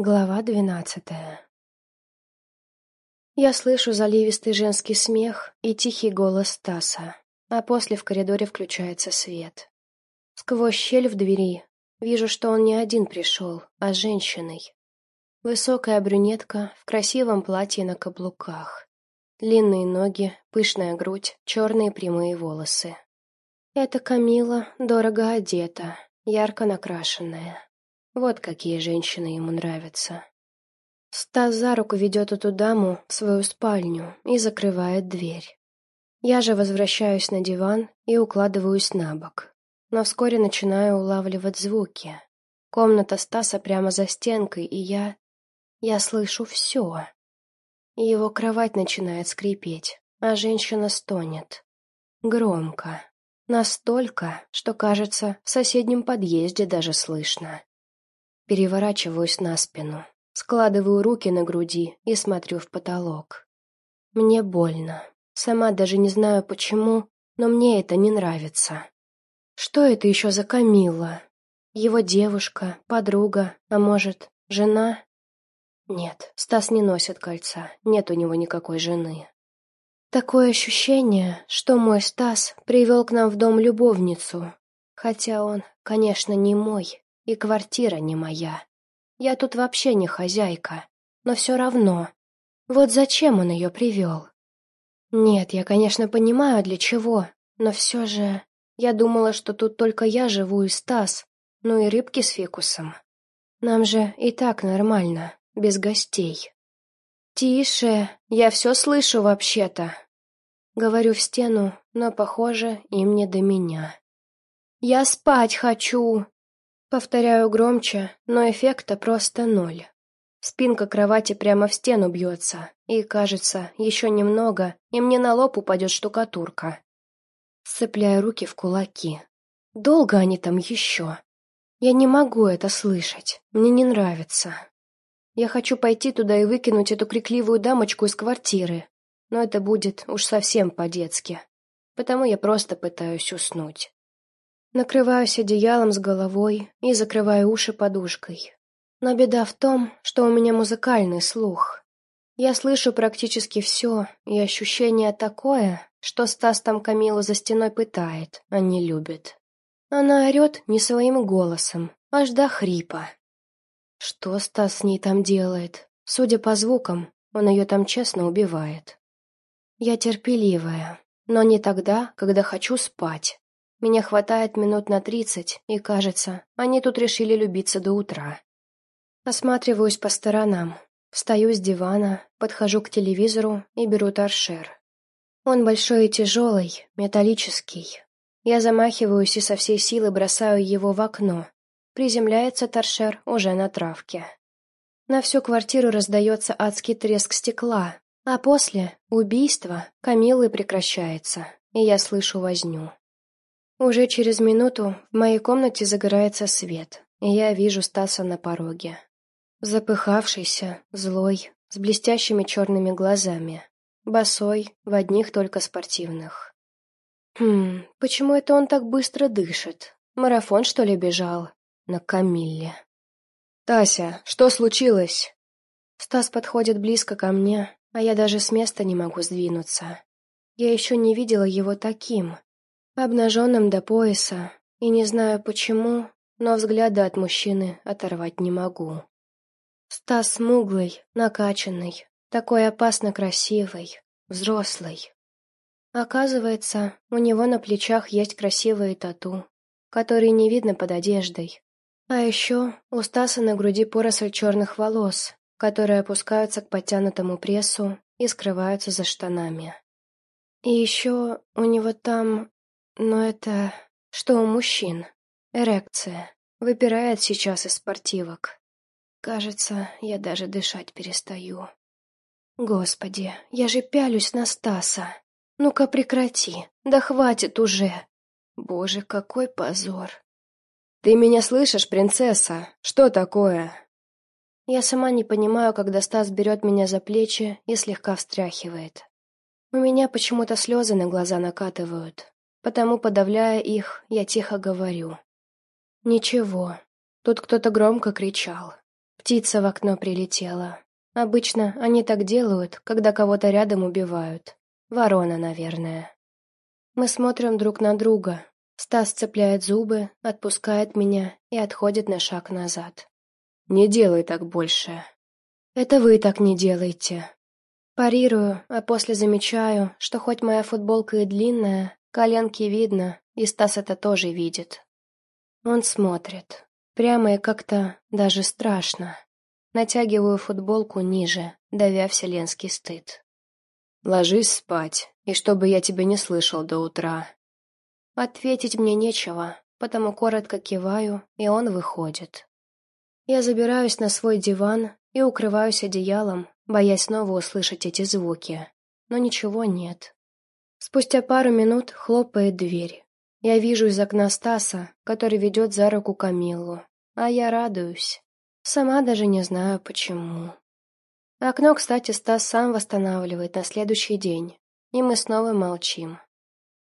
Глава двенадцатая Я слышу заливистый женский смех и тихий голос Стаса, а после в коридоре включается свет. Сквозь щель в двери вижу, что он не один пришел, а с женщиной. Высокая брюнетка в красивом платье на каблуках. Длинные ноги, пышная грудь, черные прямые волосы. Это Камила дорого одета, ярко накрашенная. Вот какие женщины ему нравятся. Стас за руку ведет эту даму в свою спальню и закрывает дверь. Я же возвращаюсь на диван и укладываюсь на бок. Но вскоре начинаю улавливать звуки. Комната Стаса прямо за стенкой, и я... Я слышу все. Его кровать начинает скрипеть, а женщина стонет. Громко. Настолько, что, кажется, в соседнем подъезде даже слышно. Переворачиваюсь на спину, складываю руки на груди и смотрю в потолок. Мне больно. Сама даже не знаю почему, но мне это не нравится. Что это еще за Камилла? Его девушка, подруга, а может, жена? Нет, Стас не носит кольца, нет у него никакой жены. Такое ощущение, что мой Стас привел к нам в дом любовницу, хотя он, конечно, не мой, и квартира не моя. Я тут вообще не хозяйка, но все равно. Вот зачем он ее привел? Нет, я, конечно, понимаю, для чего, но все же... Я думала, что тут только я живу и Стас, ну и рыбки с фикусом. Нам же и так нормально, без гостей. «Тише, я все слышу вообще-то», Говорю в стену, но, похоже, им не до меня. «Я спать хочу!» Повторяю громче, но эффекта просто ноль. Спинка кровати прямо в стену бьется, и, кажется, еще немного, и мне на лоб упадет штукатурка. Сцепляю руки в кулаки. Долго они там еще? Я не могу это слышать, мне не нравится. Я хочу пойти туда и выкинуть эту крикливую дамочку из квартиры, но это будет уж совсем по-детски, потому я просто пытаюсь уснуть. Накрываюсь одеялом с головой и закрываю уши подушкой. Но беда в том, что у меня музыкальный слух. Я слышу практически все, и ощущение такое, что Стас там Камилу за стеной пытает, а не любит. Она орет не своим голосом, аж до хрипа. Что Стас с ней там делает? Судя по звукам, он ее там честно убивает. Я терпеливая, но не тогда, когда хочу спать. Меня хватает минут на тридцать, и, кажется, они тут решили любиться до утра. Осматриваюсь по сторонам, встаю с дивана, подхожу к телевизору и беру торшер. Он большой и тяжелый, металлический. Я замахиваюсь и со всей силы бросаю его в окно. Приземляется торшер уже на травке. На всю квартиру раздается адский треск стекла, а после убийство Камилы прекращается, и я слышу возню. Уже через минуту в моей комнате загорается свет, и я вижу Стаса на пороге. Запыхавшийся, злой, с блестящими черными глазами, босой, в одних только спортивных. Хм, почему это он так быстро дышит? Марафон, что ли, бежал? На Камилле. «Тася, что случилось?» Стас подходит близко ко мне, а я даже с места не могу сдвинуться. Я еще не видела его таким, обнаженным до пояса, и не знаю почему, но взгляда от мужчины оторвать не могу. Стас смуглый, накачанный, такой опасно красивый, взрослый. Оказывается, у него на плечах есть красивые тату, которые не видно под одеждой. А еще у Стаса на груди поросль черных волос, которые опускаются к подтянутому прессу и скрываются за штанами. И еще у него там но это... Что у мужчин? Эрекция. Выпирает сейчас из спортивок. Кажется, я даже дышать перестаю. Господи, я же пялюсь на Стаса. Ну-ка прекрати, да хватит уже. Боже, какой позор. Ты меня слышишь, принцесса? Что такое? Я сама не понимаю, когда Стас берет меня за плечи и слегка встряхивает. У меня почему-то слезы на глаза накатывают. Потому, подавляя их, я тихо говорю. «Ничего». Тут кто-то громко кричал. Птица в окно прилетела. Обычно они так делают, когда кого-то рядом убивают. Ворона, наверное. Мы смотрим друг на друга. Стас цепляет зубы, отпускает меня и отходит на шаг назад. «Не делай так больше». «Это вы так не делаете». Парирую, а после замечаю, что хоть моя футболка и длинная, коленки видно, и Стас это тоже видит. Он смотрит. Прямо и как-то даже страшно. Натягиваю футболку ниже, давя вселенский стыд. «Ложись спать, и чтобы я тебя не слышал до утра». Ответить мне нечего, потому коротко киваю, и он выходит. Я забираюсь на свой диван и укрываюсь одеялом, боясь снова услышать эти звуки. Но ничего нет. Спустя пару минут хлопает дверь. Я вижу из окна Стаса, который ведет за руку Камиллу, а я радуюсь. Сама даже не знаю, почему. Окно, кстати, Стас сам восстанавливает на следующий день, и мы снова молчим.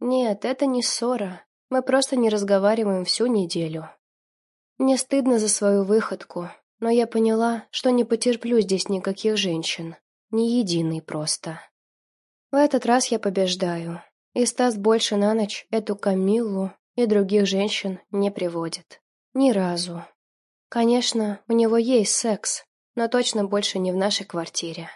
Нет, это не ссора, мы просто не разговариваем всю неделю. Мне стыдно за свою выходку, но я поняла, что не потерплю здесь никаких женщин, ни единой просто. В этот раз я побеждаю, и Стас больше на ночь эту Камиллу и других женщин не приводит. Ни разу. Конечно, у него есть секс, но точно больше не в нашей квартире.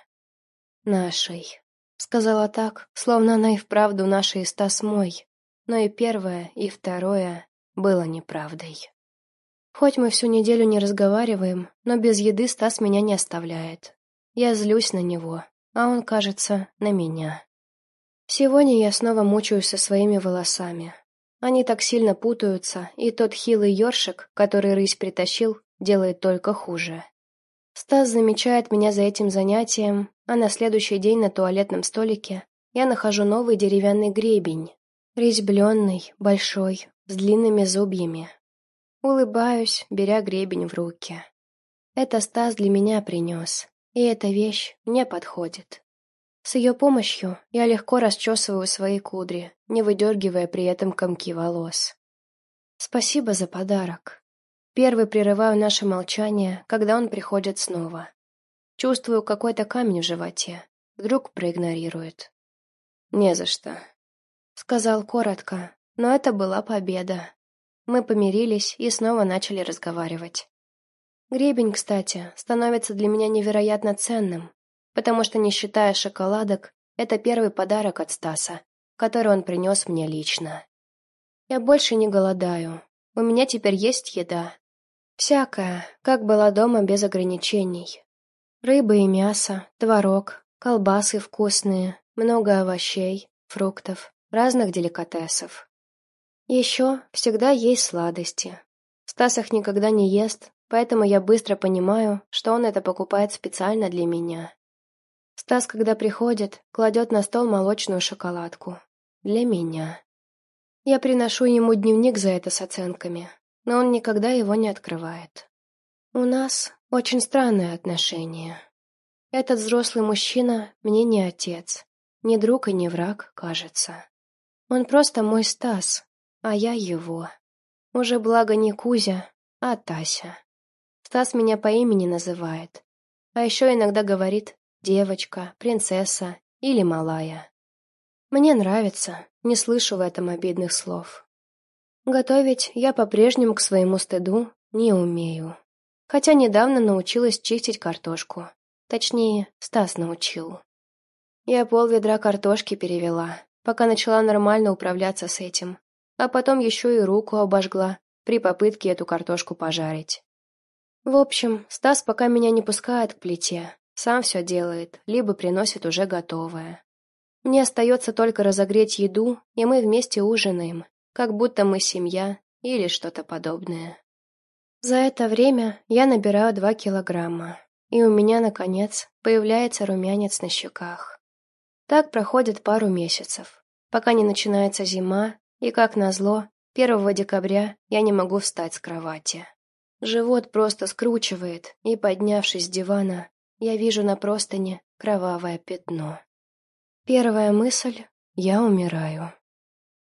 Нашей. Сказала так, словно она и вправду наша и Стас мой. Но и первое, и второе было неправдой. Хоть мы всю неделю не разговариваем, но без еды Стас меня не оставляет. Я злюсь на него, а он, кажется, на меня. Сегодня я снова мучаюсь со своими волосами. Они так сильно путаются, и тот хилый ёршик, который рысь притащил, делает только хуже. Стас замечает меня за этим занятием, а на следующий день на туалетном столике я нахожу новый деревянный гребень, резьбленный, большой, с длинными зубьями. Улыбаюсь, беря гребень в руки. Это Стас для меня принес, и эта вещь мне подходит. С ее помощью я легко расчесываю свои кудри, не выдергивая при этом комки волос. Спасибо за подарок. Первый прерываю наше молчание, когда он приходит снова. Чувствую какой-то камень в животе. Вдруг проигнорирует. «Не за что», — сказал коротко, но это была победа. Мы помирились и снова начали разговаривать. Гребень, кстати, становится для меня невероятно ценным, потому что, не считая шоколадок, это первый подарок от Стаса, который он принес мне лично. Я больше не голодаю. У меня теперь есть еда. Всякая, как была дома без ограничений. Рыба и мясо, творог, колбасы вкусные, много овощей, фруктов, разных деликатесов. Еще всегда есть сладости. Стас их никогда не ест, поэтому я быстро понимаю, что он это покупает специально для меня. Стас, когда приходит, кладет на стол молочную шоколадку. Для меня. Я приношу ему дневник за это с оценками, но он никогда его не открывает. У нас очень странные отношения. Этот взрослый мужчина мне не отец, не друг и не враг, кажется. Он просто мой Стас, а я его. Уже благо не Кузя, а Тася. Стас меня по имени называет, а еще иногда говорит девочка, принцесса или малая. Мне нравится, не слышу в этом обидных слов. Готовить я по-прежнему к своему стыду не умею. Хотя недавно научилась чистить картошку. Точнее, Стас научил. Я пол ведра картошки перевела, пока начала нормально управляться с этим. А потом еще и руку обожгла при попытке эту картошку пожарить. В общем, Стас пока меня не пускает к плите, сам все делает, либо приносит уже готовое. Мне остается только разогреть еду, и мы вместе ужинаем, как будто мы семья или что-то подобное. За это время я набираю два килограмма, и у меня, наконец, появляется румянец на щеках. Так проходит пару месяцев, пока не начинается зима, и, как назло, 1 декабря я не могу встать с кровати. Живот просто скручивает, и, поднявшись с дивана, я вижу на простыне кровавое пятно. Первая мысль — я умираю.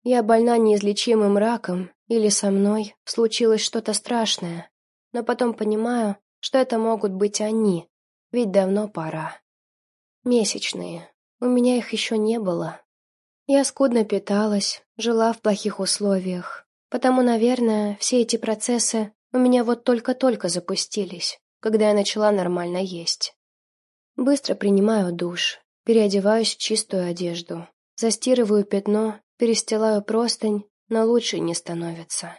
Я больна неизлечимым раком, или со мной случилось что-то страшное, но потом понимаю, что это могут быть они, ведь давно пора. Месячные. У меня их еще не было. Я скудно питалась, жила в плохих условиях. Потому, наверное, все эти процессы у меня вот только-только запустились, когда я начала нормально есть. Быстро принимаю душ, переодеваюсь в чистую одежду, застирываю пятно, перестилаю простынь, но лучше не становится.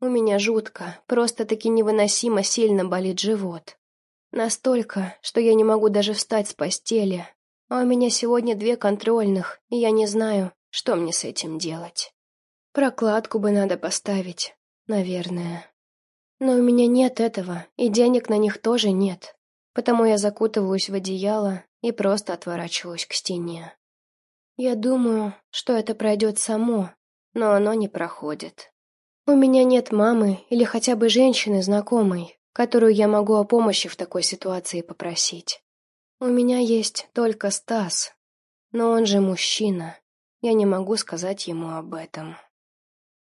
У меня жутко, просто-таки невыносимо сильно болит живот. Настолько, что я не могу даже встать с постели. А у меня сегодня две контрольных, и я не знаю, что мне с этим делать. Прокладку бы надо поставить, наверное. Но у меня нет этого, и денег на них тоже нет. Потому я закутываюсь в одеяло и просто отворачиваюсь к стене. Я думаю, что это пройдет само, но оно не проходит. У меня нет мамы или хотя бы женщины знакомой, которую я могу о помощи в такой ситуации попросить. У меня есть только Стас, но он же мужчина. Я не могу сказать ему об этом.